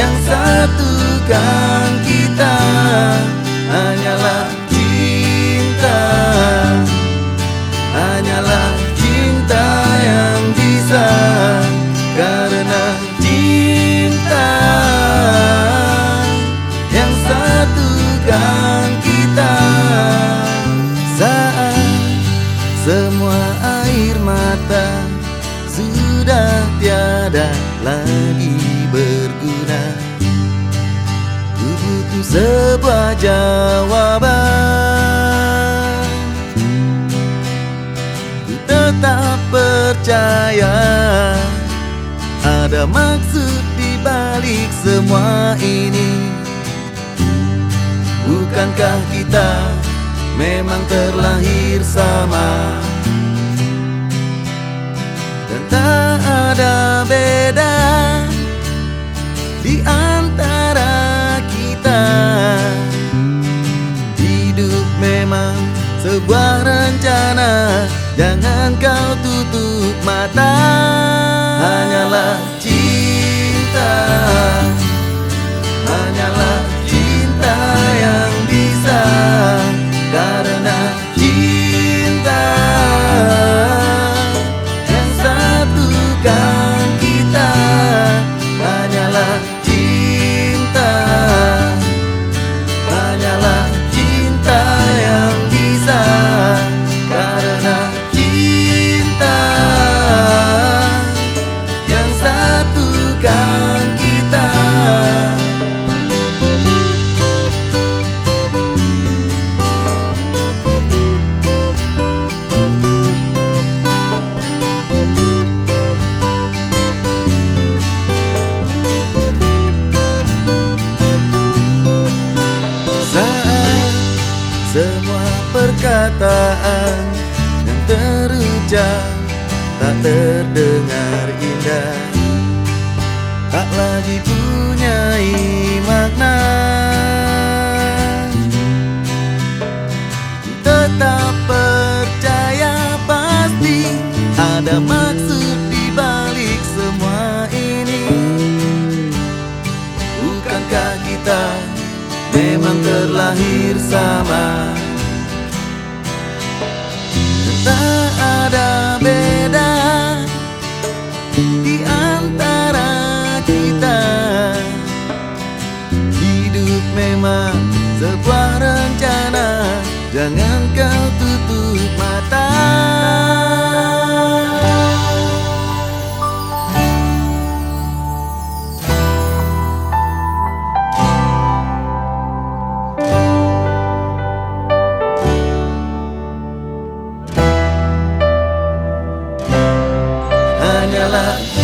Yang satukan kita Hanyalah sebuah jawaban. Tetap percaya Ada maksud di balik semua ini. Bukankah kita memang terlahir sama? Dan tak ada beda sebuah rencana Jangan kau tutup mata tak terdengar indah. Tak lagi punyai makna. Tetap percaya pasti ada maksud di balik semua ini. Bukankah kita memang terlahir sama Tak ada beda di antara kita. Hidup memang sebuah rencana. Jangan kau tutup mata love.